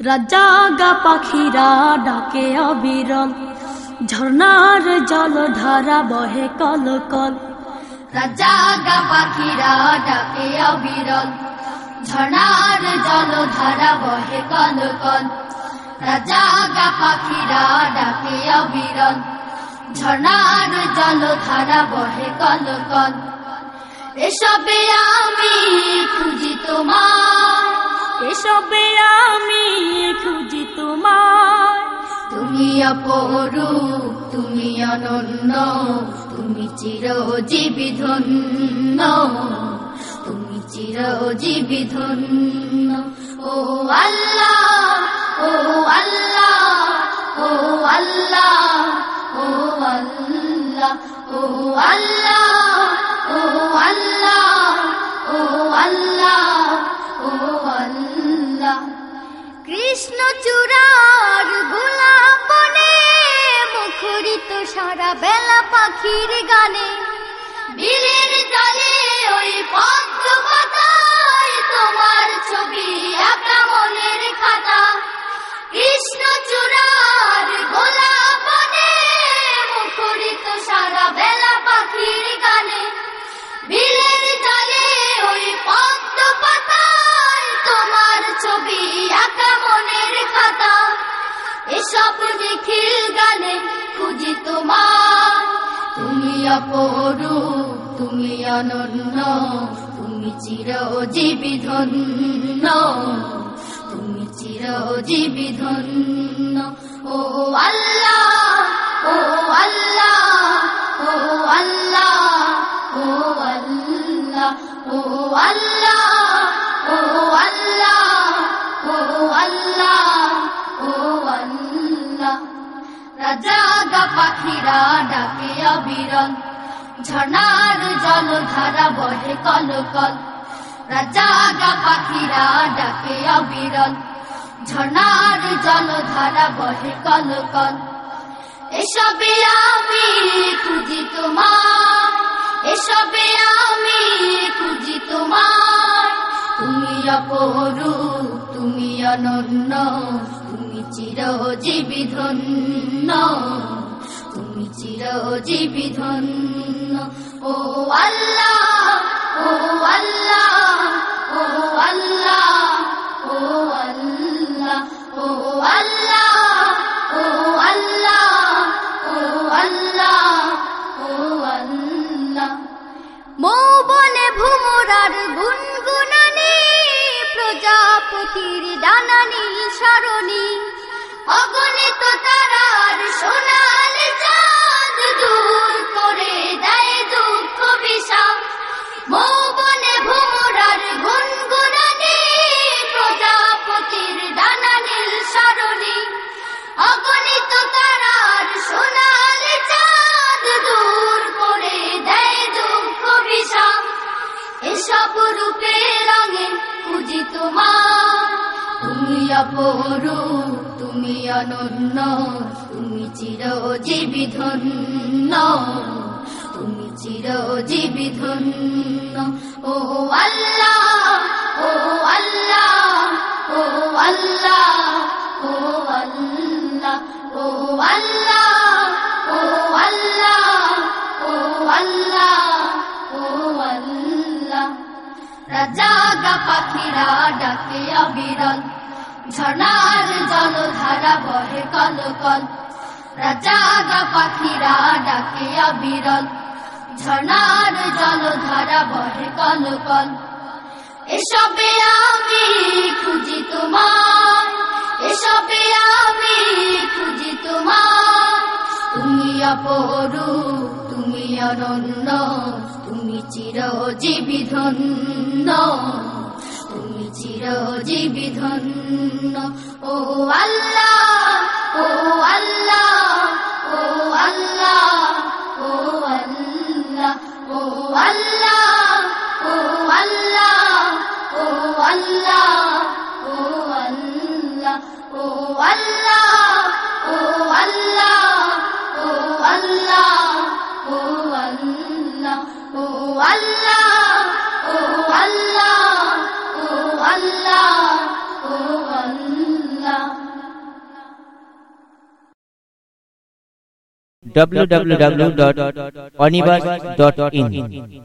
রাজাগা পাখিরা ডাকে অবিরল। ঝর্ণার জল ধারা বহে কল কল রাজাগা পাখিরা ডাকে অবিরল। ঝর্ণার জল ধারা বহে কল কল রাজাগা পাখিরা ডাকে অবিরল। ঝর্ণার জল ধারা বহে কল কল এসবে আমি খুঁজি তোমার এসবে তুমি অপরু তুমি অনন্য, তুমি চিরজীবী ধন্য, তুমি চিরজীবী ধন্য। ও আল্লাহ ও আল্লাহ ও আল্লাহ ও আল্লাহ ও আল্লাহ ও আল্লাহ। মুখরিত সারা বেলা পাখির গানে। বিলের জলে ওই পদ্ম পাতায় তোমার ছবি একা মনের খাতা। কৃষ্ণ চূড়ার গোলাপনে মুখরিত সারা বেলা পাখির গানে। বিলের জলে ওই পদ্ম পাতায় তোমার ছবি একা মনের খাতা। এসব নিখিল গানে অপরু তুমি অনন্য তুমি চিরজীবী ধন্য। তুমি চিরজীবী ধন্য। ও আল্লাহ রাজাগা পাখিরা ডাকে অবিরল ঝর্ণার জল ধারা বহে কল কল রাজাগা পাখিরা ডাকে অবিরল ঝর্ণার জল ধারা বহে কল কল এসবে আমি খুঁজি তোমার এসবে আমি খুঁজি তোমার তুমি অপরু তুমি অনন্য তুমি চিরজীবী ধন্য তুমি চিরজীবী ধন্য ও আল্লাহ ও আল্লাহ ও আল্লাহ ও আল্লাহ ও আল্লাহ ও আল্লাহ ও আল্লাহ ও আল্লাহ। মৌবনে ভুমরার গুনগুনানি প্রজাপতির ডানা নীল সরণি। অগণিত তারার সোনার চাঁদ দূর করে দেয় দুঃখ বিষাদ। মৌবনে ভুমরার গুনগুনানি প্রজাপতির ডানা নীল সরণি। অগণিত তারার সোনার চাঁদ দূর করে দেয় দুঃখ বিষাদ। এসব রূপে রঙে খুঁজি তোমার তুমি অপরু তুমি অনন্য তুমি চিরজীবী ধন্য, তুমি চিরজীবী ধন্য। ও আল্লাহ ও আল্লাহ ও আল্লাহ ও আল্লাহ ও আল্লাহ ও আল্লাহ ও আল্লাহ ও আল্লাহ। রাজাগা পাখিরা ডাকে অবিরল ঝর্ণার জল ধারা বহে কল কল। রাজাগা পাখিরা ডাকে অবিরল ঝর্ণার জল ধারা বহে কল কল। এসবে আমি খুঁজি তোমার এসবে আমি খুঁজি তোমার তুমি অপরু তুমি অনন্য, তুমি চিরজীবী ধন্য। চিরজীবী ধন্য। ও আল্লাহ www.onibus.in